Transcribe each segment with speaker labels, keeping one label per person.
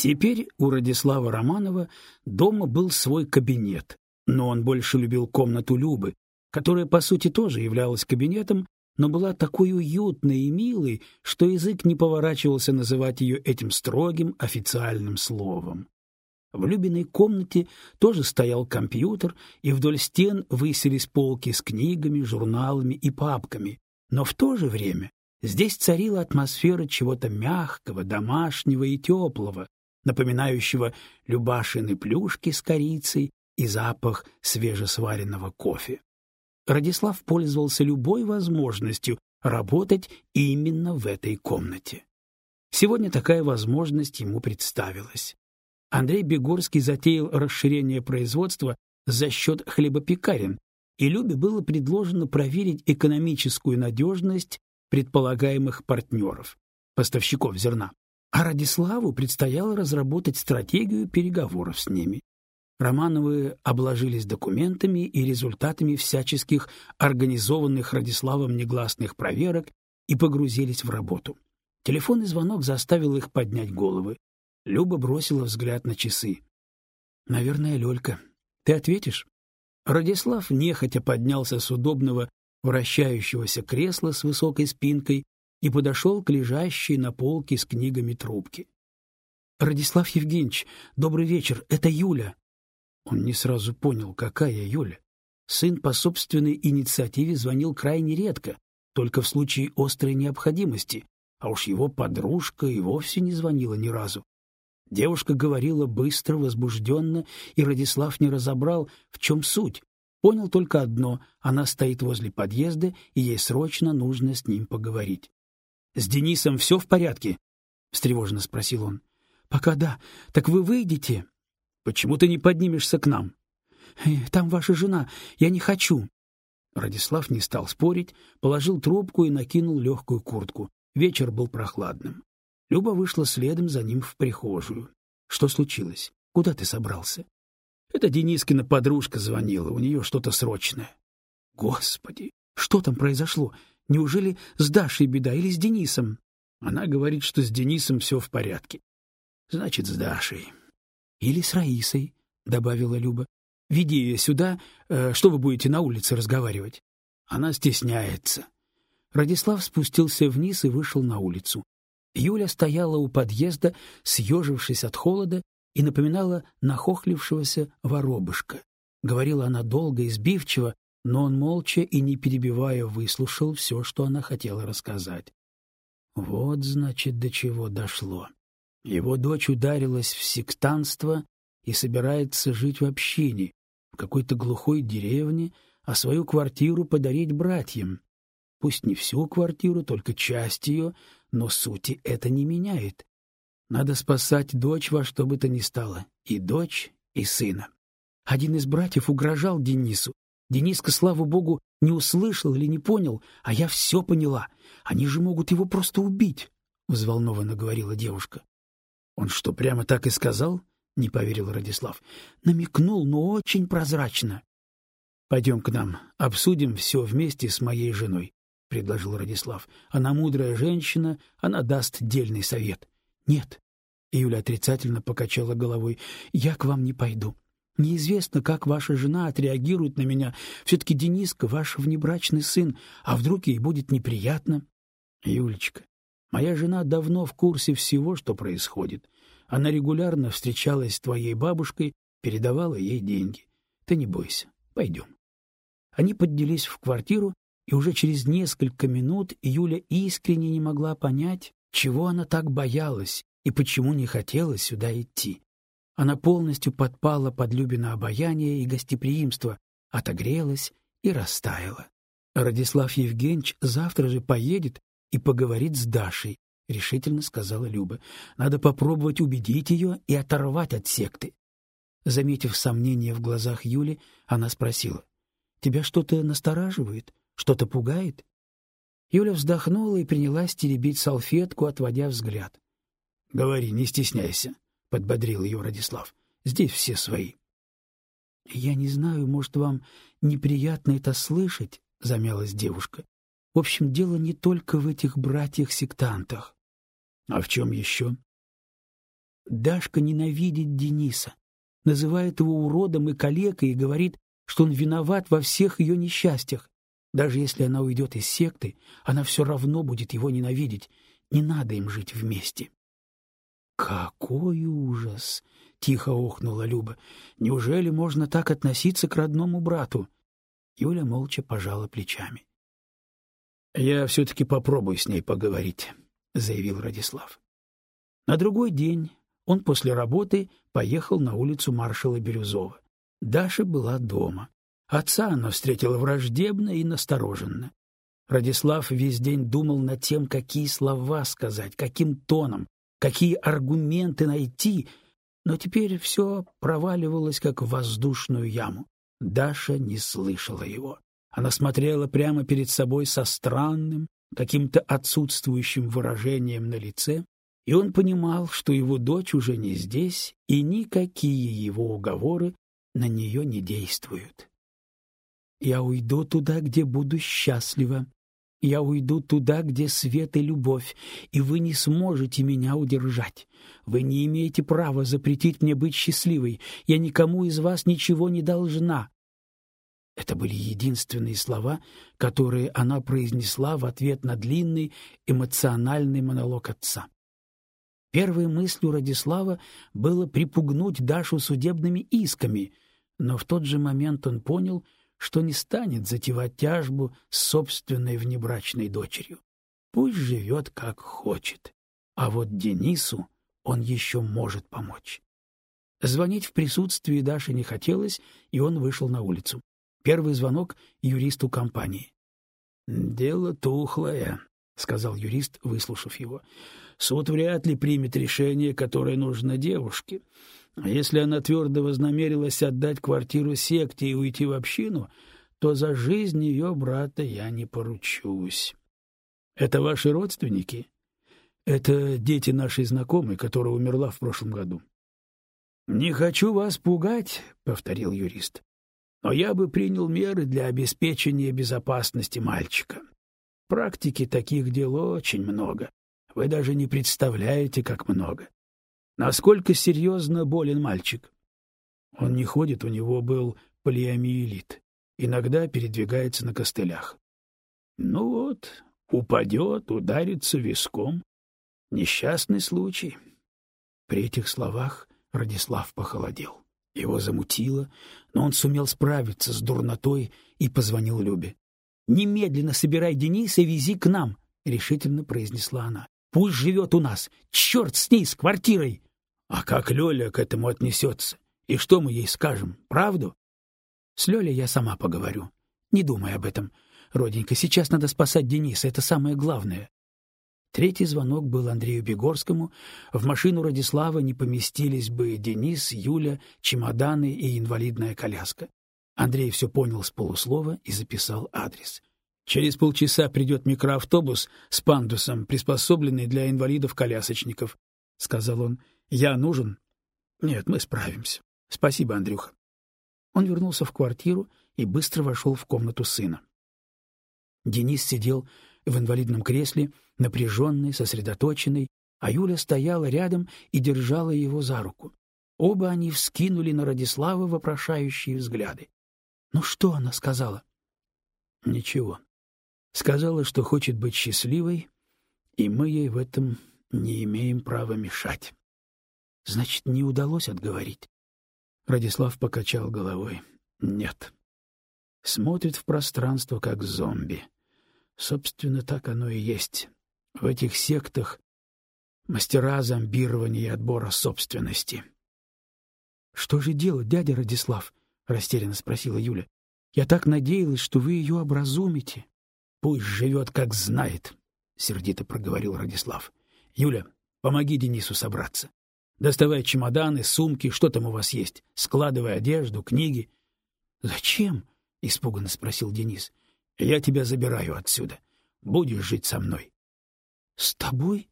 Speaker 1: Теперь у Радислава Романова дома был свой кабинет, но он больше любил комнату Любы, которая, по сути, тоже являлась кабинетом, но была такой уютной и милой, что язык не поворачивался называть ее этим строгим официальным словом. В Любиной комнате тоже стоял компьютер, и вдоль стен высились полки с книгами, журналами и папками. Но в то же время здесь царила атмосфера чего-то мягкого, домашнего и теплого, напоминающего любашины плюшки с корицей и запах свежесваренного кофе. Радислав пользовался любой возможностью работать именно в этой комнате. Сегодня такая возможность ему представилась. Андрей Бегорский затеял расширение производства за счет хлебопекарен, и Любе было предложено проверить экономическую надежность предполагаемых партнеров, поставщиков зерна. А Радиславу предстояло разработать стратегию переговоров с ними. Романовы обложились документами и результатами всяческих организованных Радиславом негласных проверок и погрузились в работу. Телефонный звонок заставил их поднять головы. Люба бросила взгляд на часы. Наверное, Лёлька. Ты ответишь? Радислав нехотя поднялся с удобного вращающегося кресла с высокой спинкой и подошел к лежащей на полке с книгами трубке. Радислав Евгеньевич, добрый вечер. Это Юля. Он не сразу понял, какая Юля. Сын по собственной инициативе звонил крайне редко, только в случае острой необходимости, а уж его подружка и вовсе не звонила ни разу. Девушка говорила быстро, возбужденно, и Радислав не разобрал, в чем суть. Понял только одно — она стоит возле подъезда, и ей срочно нужно с ним поговорить. — С Денисом все в порядке? — встревоженно спросил он. — Пока да. Так вы выйдете? Почему ты не поднимешься к нам? Э, там ваша жена. Я не хочу. Радислав не стал спорить, положил трубку и накинул легкую куртку. Вечер был прохладным. Люба вышла следом за ним в прихожую. Что случилось? Куда ты собрался? Это Денискина подружка звонила, у нее что-то срочное. Господи, что там произошло? Неужели с Дашей беда или с Денисом? Она говорит, что с Денисом все в порядке. Значит, с Дашей. Или с Раисой, добавила Люба. Веди ее сюда, э, что вы будете на улице разговаривать? Она стесняется. Радислав спустился вниз и вышел на улицу. Юля стояла у подъезда, съежившись от холода, и напоминала нахохлившегося воробышка. Говорила она долго и сбивчиво, но он молча и не перебивая выслушал все, что она хотела рассказать. Вот, значит, до чего дошло. Его дочь ударилась в сектантство и собирается жить в общине, в какой-то глухой деревне, а свою квартиру подарить братьям. Пусть не всю квартиру, только часть ее, но сути это не меняет. Надо спасать дочь во что бы то ни стало, и дочь, и сына. Один из братьев угрожал Денису. Дениска, слава богу, не услышал или не понял, а я все поняла. Они же могут его просто убить, — взволнованно говорила девушка. Он что, прямо так и сказал? Не поверил Радислав. Намекнул, но очень прозрачно. Пойдем к нам, обсудим все вместе с моей женой, предложил Радислав. Она мудрая женщина, она даст дельный совет. Нет. Юля отрицательно покачала головой. Я к вам не пойду. Неизвестно, как ваша жена отреагирует на меня. Все-таки Дениска ваш внебрачный сын, а вдруг ей будет неприятно? Юлечка, Моя жена давно в курсе всего, что происходит. Она регулярно встречалась с твоей бабушкой, передавала ей деньги. Ты не бойся, пойдем. Они поднялись в квартиру, и уже через несколько минут Юля искренне не могла понять, чего она так боялась и почему не хотела сюда идти. Она полностью подпала под Любина обаяние и гостеприимство, отогрелась и растаяла. Радислав Евгеньевич завтра же поедет и поговорит с Дашей, — решительно сказала Люба. — Надо попробовать убедить ее и оторвать от секты. Заметив сомнение в глазах Юли, она спросила. — Тебя что-то настораживает? Что-то пугает? Юля вздохнула и принялась теребить салфетку, отводя взгляд. — Говори, не стесняйся, — подбодрил ее Радислав. — Здесь все свои. — Я не знаю, может, вам неприятно это слышать, — замялась девушка. В общем, дело не только в этих братьях-сектантах. А в чем еще? Дашка ненавидит Дениса, называет его уродом и калекой и говорит, что он виноват во всех ее несчастьях. Даже если она уйдет из секты, она все равно будет его ненавидеть. Не надо им жить вместе. Какой ужас, тихо охнула Люба. Неужели можно так относиться к родному брату? Юля молча пожала плечами. Я все таки попробую с ней поговорить, заявил Радислав. На другой день он после работы поехал на улицу маршала Бирюзова. Даша была дома. Отца она встретила враждебно и настороженно. Радислав весь день думал над тем, какие слова сказать, каким тоном, какие аргументы найти, но теперь все проваливалось, как в воздушную яму. Даша не слышала его. Она смотрела прямо перед собой со странным, каким-то отсутствующим выражением на лице, и он понимал, что его дочь уже не здесь, и никакие его уговоры на нее не действуют. Я уйду туда, где буду счастлива. Я уйду туда, где свет и любовь, и вы не сможете меня удержать. Вы не имеете права запретить мне быть счастливой. Я никому из вас ничего не должна. Это были единственные слова, которые она произнесла в ответ на длинный эмоциональный монолог отца. Первой мыслью Радислава было припугнуть Дашу судебными исками, но в тот же момент он понял, что не станет затевать тяжбу с собственной внебрачной дочерью. Пусть живет как хочет, а вот Денису он еще может помочь. Звонить в присутствии Даши не хотелось, и он вышел на улицу. Первый звонок юристу компании. «Дело тухлое», — сказал юрист, выслушав его. «Суд вряд ли примет решение, которое нужно девушке. А если она твердо вознамерилась отдать квартиру секте и уйти в общину, то за жизнь ее брата я не поручусь. Это ваши родственники? Это дети нашей знакомой, которая умерла в прошлом году. Не хочу вас пугать, повторил юрист. Но я бы принял меры для обеспечения безопасности мальчика. Практики таких дел очень много. Вы даже не представляете, как много. Насколько серьезно болен мальчик? Он не ходит, у него был полиомиелит. Иногда передвигается на костылях. Ну вот, упадет, ударится виском. Несчастный случай. При этих словах Радислав похолодел. Его замутило, но он сумел справиться с дурнотой и позвонил Любе. «Немедленно собирай Дениса и вези к нам», — решительно произнесла она. «Пусть живет у нас. Черт с ней, с квартирой!» А как Лёля к этому отнесется? И что мы ей скажем? Правду? С Лёлей я сама поговорю. Не думай об этом. Роденька, сейчас надо спасать Дениса, это самое главное. Третий звонок был Андрею Бегорскому. В машину Радислава не поместились бы Денис, Юля, чемоданы и инвалидная коляска. Андрей все понял с полуслова и записал адрес. Через полчаса придет микроавтобус с пандусом, приспособленный для инвалидов-колясочников, сказал он. Я нужен? Нет, мы справимся. Спасибо, Андрюха. Он вернулся в квартиру и быстро вошел в комнату сына. Денис сидел в инвалидном кресле, напряженный, сосредоточенный, а Юля стояла рядом и держала его за руку. Оба они вскинули на Радислава вопрошающие взгляды. «Ну что она сказала?» «Ничего. Сказала, что хочет быть счастливой, и мы ей в этом не имеем права мешать». Значит, не удалось отговорить. Радислав покачал головой. Нет. Смотрит в пространство как зомби. Собственно, так оно и есть. В этих сектах мастера зомбирования и отбора собственности. Что же делать, дядя Радислав? растерянно спросила Юля. Я так надеялась, что вы ее образумите. Пусть живет, как знает, сердито проговорил Радислав. Юля, помоги Денису собраться. Доставай чемоданы, сумки, что там у вас есть. Складывай одежду, книги. Зачем? испуганно спросил Денис. Я тебя забираю отсюда. Будешь жить со мной. С тобой?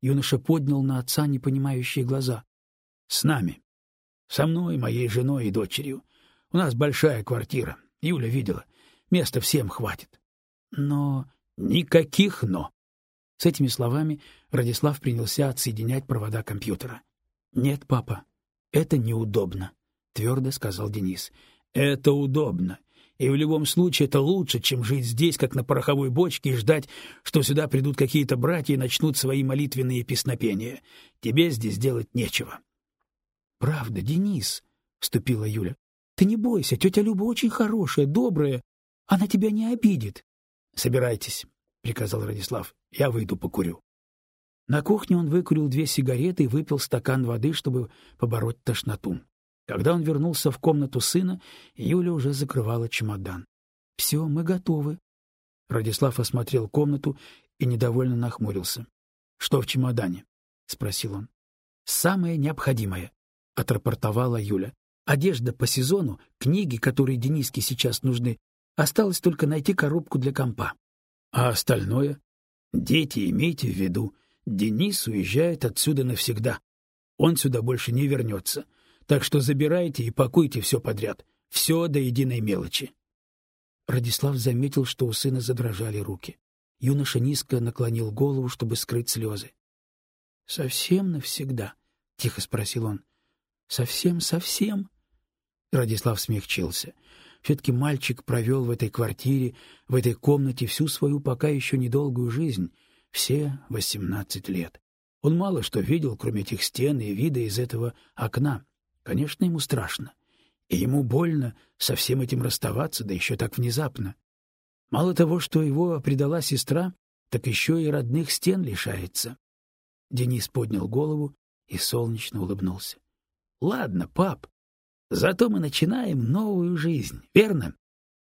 Speaker 1: Юноша поднял на отца непонимающие глаза. С нами. Со мной, моей женой и дочерью. У нас большая квартира. Юля видела. Места всем хватит. Но никаких но. С этими словами Радислав принялся отсоединять провода компьютера. Нет, папа, это неудобно, твердо сказал Денис. Это удобно. И в любом случае это лучше, чем жить здесь, как на пороховой бочке, и ждать, что сюда придут какие-то братья и начнут свои молитвенные песнопения. Тебе здесь делать нечего. — Правда, Денис, — вступила Юля. — Ты не бойся, тетя Люба очень хорошая, добрая. Она тебя не обидит. — Собирайтесь, — приказал Радислав. — Я выйду покурю. На кухне он выкурил две сигареты и выпил стакан воды, чтобы побороть тошноту. Когда он вернулся в комнату сына, Юля уже закрывала чемодан. — Все, мы готовы. Радислав осмотрел комнату и недовольно нахмурился. — Что в чемодане? — спросил он. — Самое необходимое, — отрапортовала Юля. — Одежда по сезону, книги, которые Дениске сейчас нужны. Осталось только найти коробку для компа. А остальное? Дети, имейте в виду, Денис уезжает отсюда навсегда. Он сюда больше не вернется. Так что забирайте и пакуйте все подряд, все до единой мелочи. Радислав заметил, что у сына задрожали руки. Юноша низко наклонил голову, чтобы скрыть слезы. — Совсем навсегда? — тихо спросил он. — Совсем, совсем? Радислав смягчился. Все-таки мальчик провел в этой квартире, в этой комнате всю свою пока еще недолгую жизнь, все восемнадцать лет. Он мало что видел, кроме этих стен и вида из этого окна. Конечно, ему страшно. И ему больно со всем этим расставаться, да еще так внезапно. Мало того, что его предала сестра, так еще и родных стен лишается. Денис поднял голову и солнечно улыбнулся. — Ладно, пап, зато мы начинаем новую жизнь, верно?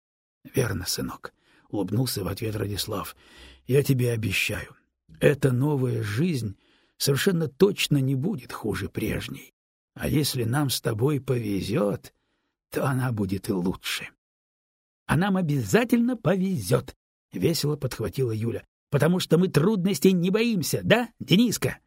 Speaker 1: — Верно, сынок, — улыбнулся в ответ Радислав. — Я тебе обещаю, эта новая жизнь совершенно точно не будет хуже прежней. А если нам с тобой повезет, то она будет и лучше. — А нам обязательно повезет, — весело подхватила Юля, — потому что мы трудностей не боимся, да, Дениска?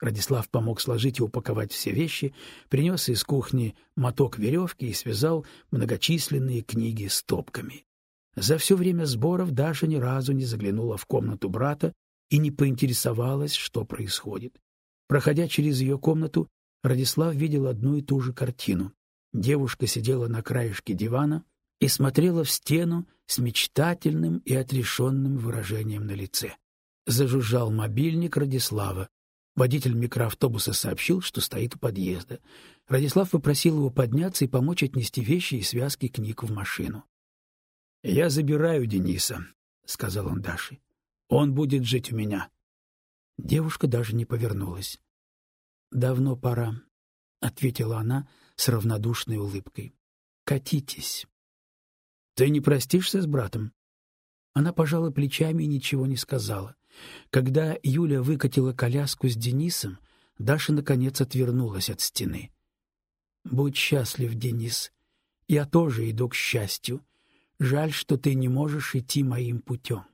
Speaker 1: Радислав помог сложить и упаковать все вещи, принес из кухни моток веревки и связал многочисленные книги стопками. За все время сборов Даша ни разу не заглянула в комнату брата и не поинтересовалась, что происходит. Проходя через ее комнату, Радислав видел одну и ту же картину. Девушка сидела на краешке дивана и смотрела в стену с мечтательным и отрешенным выражением на лице. Зажужжал мобильник Радислава. Водитель микроавтобуса сообщил, что стоит у подъезда. Радислав попросил его подняться и помочь отнести вещи и связки книг в машину. — Я забираю Дениса, — сказал он Даше. — Он будет жить у меня. Девушка даже не повернулась. Давно пора, ответила она с равнодушной улыбкой. Катитесь. Ты не простишься с братом? Она пожала плечами и ничего не сказала. Когда Юля выкатила коляску с Денисом, Даша наконец отвернулась от стены. Будь счастлив, Денис. Я тоже иду к счастью. Жаль, что ты не можешь идти моим путем.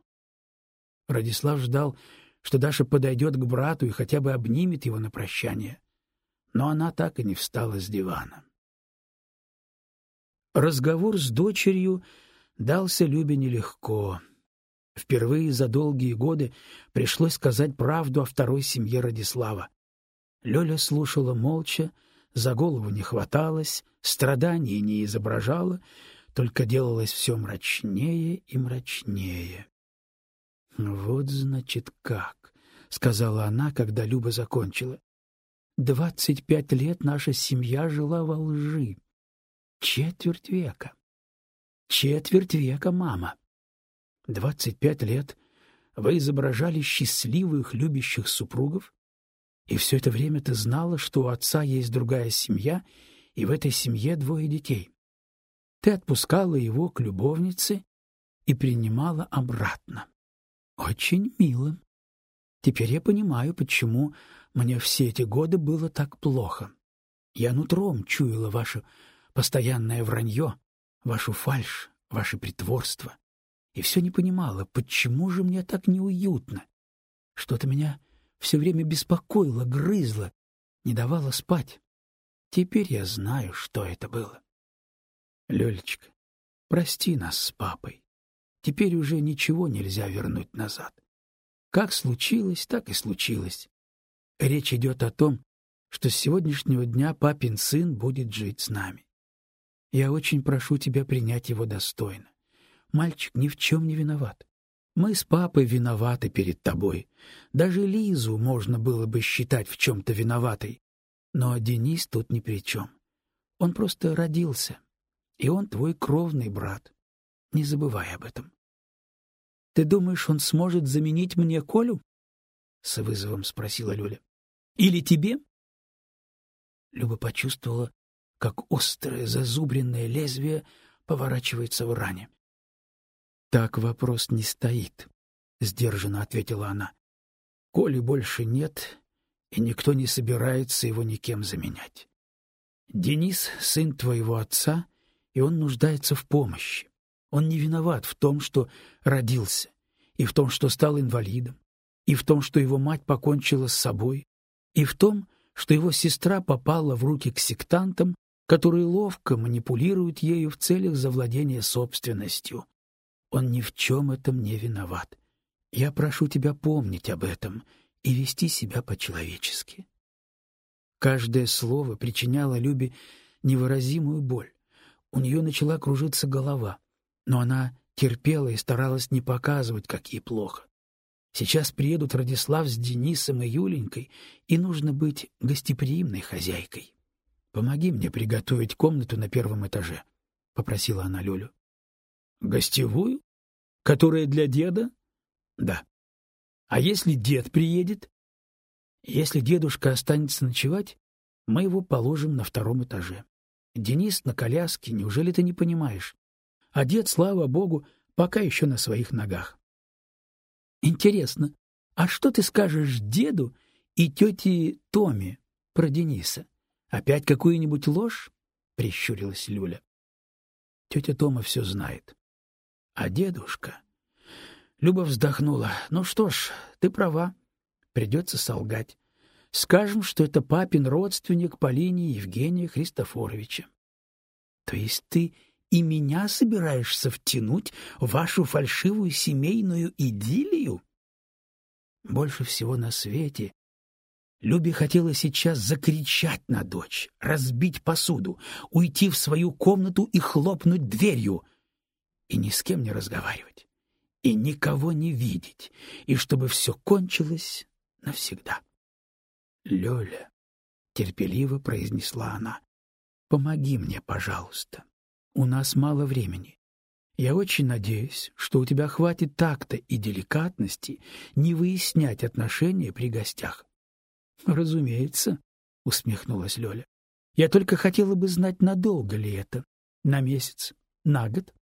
Speaker 1: Радислав ждал, что Даша подойдет к брату и хотя бы обнимет его на прощание. Но она так и не встала с дивана. Разговор с дочерью дался Любе нелегко. Впервые за долгие годы пришлось сказать правду о второй семье Радислава. Лёля слушала молча, за голову не хваталась, страданий не изображала, только делалось все мрачнее и мрачнее. Вот значит как, сказала она, когда Люба закончила. Двадцать пять лет наша семья жила во лжи. Четверть века. Четверть века, мама. Двадцать пять лет вы изображали счастливых, любящих супругов, и все это время ты знала, что у отца есть другая семья, и в этой семье двое детей. Ты отпускала его к любовнице и принимала обратно. Очень мило. Теперь я понимаю, почему мне все эти годы было так плохо. Я нутром чуяла ваше постоянное вранье, вашу фальшь, ваше притворство. И все не понимала, почему же мне так неуютно. Что-то меня все время беспокоило, грызло, не давало спать. Теперь я знаю, что это было. Лёлечка, прости нас с папой. Теперь уже ничего нельзя вернуть назад. Как случилось, так и случилось. Речь идет о том, что с сегодняшнего дня папин сын будет жить с нами. Я очень прошу тебя принять его достойно. Мальчик ни в чем не виноват. Мы с папой виноваты перед тобой. Даже Лизу можно было бы считать в чем-то виноватой. Но Денис тут ни при чем. Он просто родился, и он твой кровный брат. Не забывай об этом. Ты думаешь, он сможет заменить мне Колю? с вызовом спросила Люля. Или тебе? Люба почувствовала, как острое зазубренное лезвие поворачивается в ране. Так вопрос не стоит, сдержанно ответила она. Коли больше нет, и никто не собирается его никем заменять. Денис сын твоего отца, и он нуждается в помощи. Он не виноват в том, что родился, и в том, что стал инвалидом, и в том, что его мать покончила с собой, и в том, что его сестра попала в руки к сектантам, которые ловко манипулируют ею в целях завладения собственностью. Он ни в чем этом не виноват. Я прошу тебя помнить об этом и вести себя по-человечески. Каждое слово причиняло Любе невыразимую боль. У нее начала кружиться голова, но она терпела и старалась не показывать, как ей плохо. Сейчас приедут Радислав с Денисом и Юленькой, и нужно быть гостеприимной хозяйкой. Помоги мне приготовить комнату на первом этаже, попросила она Лёлю. Гостевую, которая для деда? Да. А если дед приедет? Если дедушка останется ночевать, мы его положим на втором этаже. Денис на коляске, неужели ты не понимаешь? А дед, слава богу, пока еще на своих ногах. Интересно, а что ты скажешь деду и тете Томе про Дениса? Опять какую-нибудь ложь? прищурилась Люля. Тетя Тома все знает. А дедушка? Люба вздохнула. Ну что ж, ты права. Придется солгать. Скажем, что это папин родственник по линии Евгения Христофоровича. То есть ты и меня собираешься втянуть в вашу фальшивую семейную идиллию? Больше всего на свете Любе хотела сейчас закричать на дочь, разбить посуду, уйти в свою комнату и хлопнуть дверью, и ни с кем не разговаривать, и никого не видеть, и чтобы все кончилось навсегда. — Лёля, — терпеливо произнесла она, — помоги мне, пожалуйста. У нас мало времени. Я очень надеюсь, что у тебя хватит такта и деликатности не выяснять отношения при гостях. Разумеется, усмехнулась Лёля. Я только хотела бы знать, надолго ли это. На месяц, на год.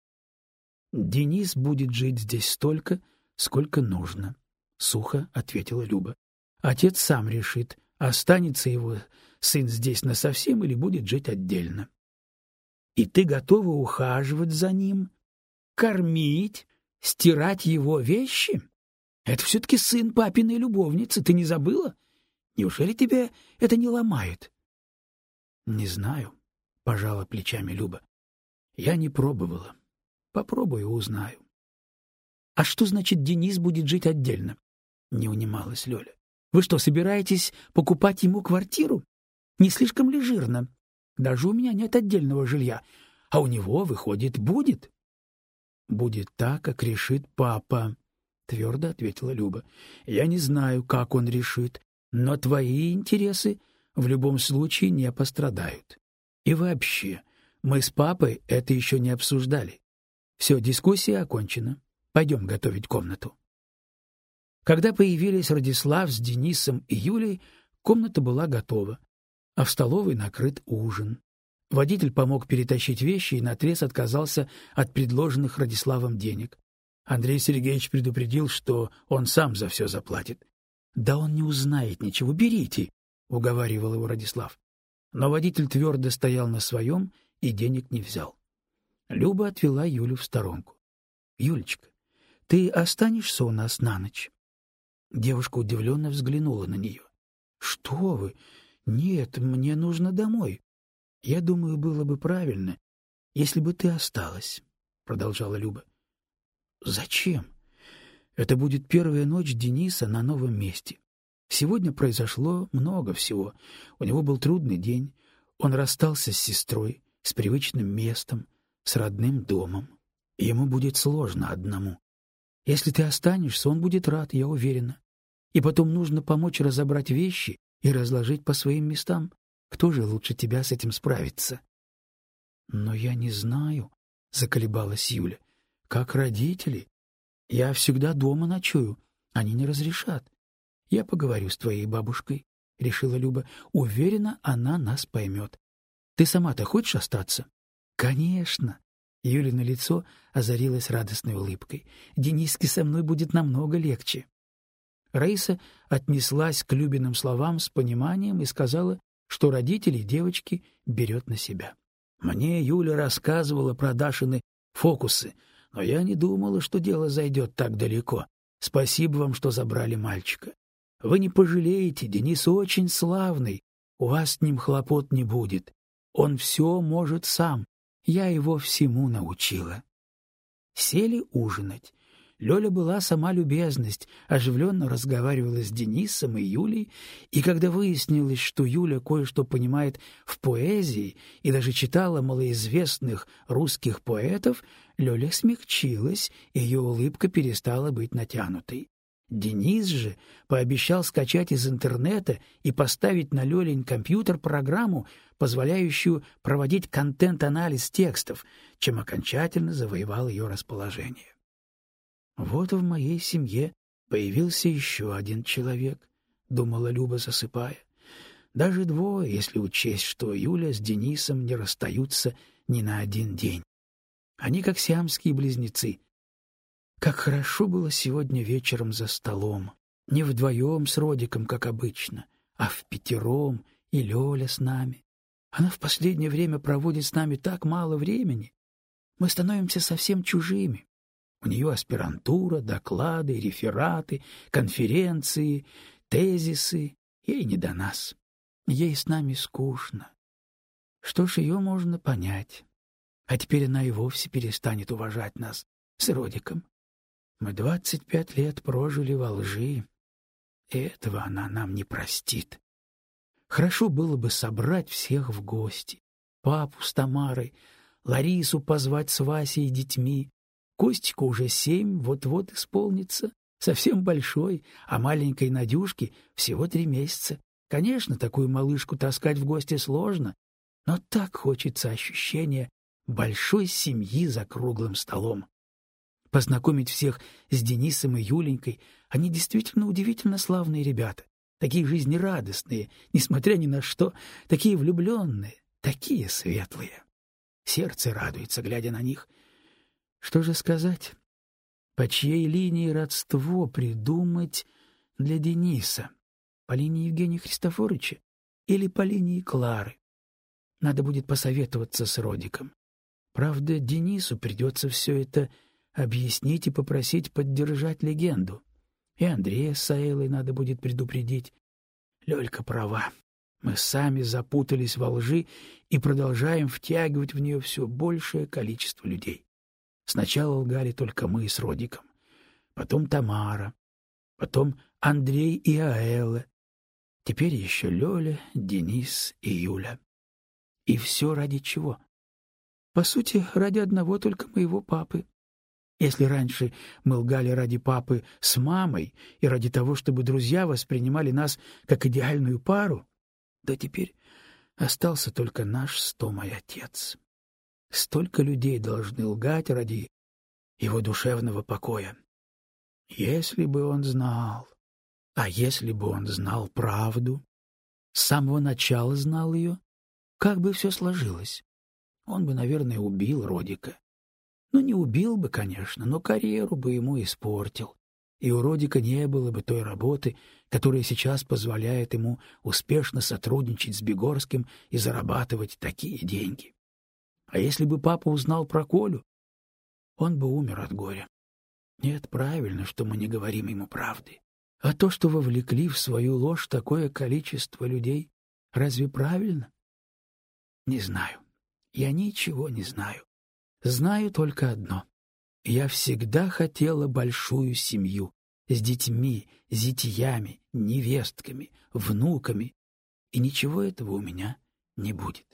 Speaker 1: Денис будет жить здесь столько, сколько нужно, сухо ответила Люба. Отец сам решит, останется его сын здесь насовсем или будет жить отдельно. И ты готова ухаживать за ним, кормить, стирать его вещи? Это все-таки сын папиной любовницы, ты не забыла? Неужели тебя это не ломает? — Не знаю, — пожала плечами Люба. — Я не пробовала. Попробую, узнаю. — А что значит Денис будет жить отдельно? — не унималась Лёля. — Вы что, собираетесь покупать ему квартиру? Не слишком ли жирно? Даже у меня нет отдельного жилья, а у него, выходит, будет. — Будет так, как решит папа, — твердо ответила Люба. — Я не знаю, как он решит, но твои интересы в любом случае не пострадают. И вообще, мы с папой это еще не обсуждали. Все, дискуссия окончена. Пойдем готовить комнату. Когда появились Радислав с Денисом и Юлей, комната была готова а в столовой накрыт ужин. Водитель помог перетащить вещи и наотрез отказался от предложенных Радиславом денег. Андрей Сергеевич предупредил, что он сам за все заплатит. — Да он не узнает ничего, берите, — уговаривал его Радислав. Но водитель твердо стоял на своем и денег не взял. Люба отвела Юлю в сторонку. — Юлечка, ты останешься у нас на ночь? Девушка удивленно взглянула на нее. — Что вы? Нет, мне нужно домой. Я думаю, было бы правильно, если бы ты осталась, продолжала Люба. Зачем? Это будет первая ночь Дениса на новом месте. Сегодня произошло много всего. У него был трудный день. Он расстался с сестрой, с привычным местом, с родным домом. Ему будет сложно одному. Если ты останешься, он будет рад, я уверена. И потом нужно помочь разобрать вещи и разложить по своим местам. Кто же лучше тебя с этим справится? Но я не знаю, заколебалась Юля. Как родители? Я всегда дома ночую, они не разрешат. Я поговорю с твоей бабушкой, решила Люба. Уверена, она нас поймет. Ты сама-то хочешь остаться? Конечно. Юлина лицо озарилось радостной улыбкой. Дениске со мной будет намного легче. Раиса отнеслась к Любиным словам с пониманием и сказала, что родителей девочки берет на себя. Мне Юля рассказывала про Дашины фокусы, но я не думала, что дело зайдет так далеко. Спасибо вам, что забрали мальчика. Вы не пожалеете, Денис очень славный, у вас с ним хлопот не будет. Он все может сам, я его всему научила. Сели ужинать. Лёля была сама любезность, оживленно разговаривала с Денисом и Юлей, и когда выяснилось, что Юля кое-что понимает в поэзии и даже читала малоизвестных русских поэтов, Лёля смягчилась, и её улыбка перестала быть натянутой. Денис же пообещал скачать из интернета и поставить на Лёлин компьютер программу, позволяющую проводить контент-анализ текстов, чем окончательно завоевал её расположение. Вот в моей семье появился еще один человек, думала Люба, засыпая. Даже двое, если учесть, что Юля с Денисом не расстаются ни на один день. Они как сиамские близнецы. Как хорошо было сегодня вечером за столом. Не вдвоем с Родиком, как обычно, а в пятером и Лёля с нами. Она в последнее время проводит с нами так мало времени. Мы становимся совсем чужими. У нее аспирантура, доклады, рефераты, конференции, тезисы. Ей не до нас. Ей с нами скучно. Что ж, ее можно понять. А теперь она и вовсе перестанет уважать нас с Родиком. Мы двадцать пять лет прожили во лжи, и этого она нам не простит. Хорошо было бы собрать всех в гости. Папу с Тамарой, Ларису позвать с Васей и детьми, Костику уже семь, вот-вот исполнится, совсем большой, а маленькой Надюшке всего три месяца. Конечно, такую малышку таскать в гости сложно, но так хочется ощущения большой семьи за круглым столом. Познакомить всех с Денисом и Юленькой, они действительно удивительно славные ребята, такие жизнерадостные, несмотря ни на что, такие влюбленные, такие светлые. Сердце радуется, глядя на них — что же сказать? По чьей линии родство придумать для Дениса? По линии Евгения Христофоровича или по линии Клары? Надо будет посоветоваться с Родиком. Правда, Денису придется все это объяснить и попросить поддержать легенду. И Андрея с Саэлой надо будет предупредить. Лёлька права. Мы сами запутались во лжи и продолжаем втягивать в нее все большее количество людей. Сначала лгали только мы с Родиком, потом Тамара, потом Андрей и Аэла, теперь еще Лёля, Денис и Юля. И все ради чего? По сути, ради одного только моего папы. Если раньше мы лгали ради папы с мамой и ради того, чтобы друзья воспринимали нас как идеальную пару, то теперь остался только наш с Томой отец. Столько людей должны лгать ради его душевного покоя. Если бы он знал, а если бы он знал правду, с самого начала знал ее, как бы все сложилось? Он бы, наверное, убил Родика. Ну, не убил бы, конечно, но карьеру бы ему испортил. И у Родика не было бы той работы, которая сейчас позволяет ему успешно сотрудничать с Бегорским и зарабатывать такие деньги. А если бы папа узнал про Колю, он бы умер от горя. Нет, правильно, что мы не говорим ему правды. А то, что вовлекли в свою ложь такое количество людей, разве правильно? Не знаю. Я ничего не знаю. Знаю только одно. Я всегда хотела большую семью с детьми, зятьями, невестками, внуками, и ничего этого у меня не будет.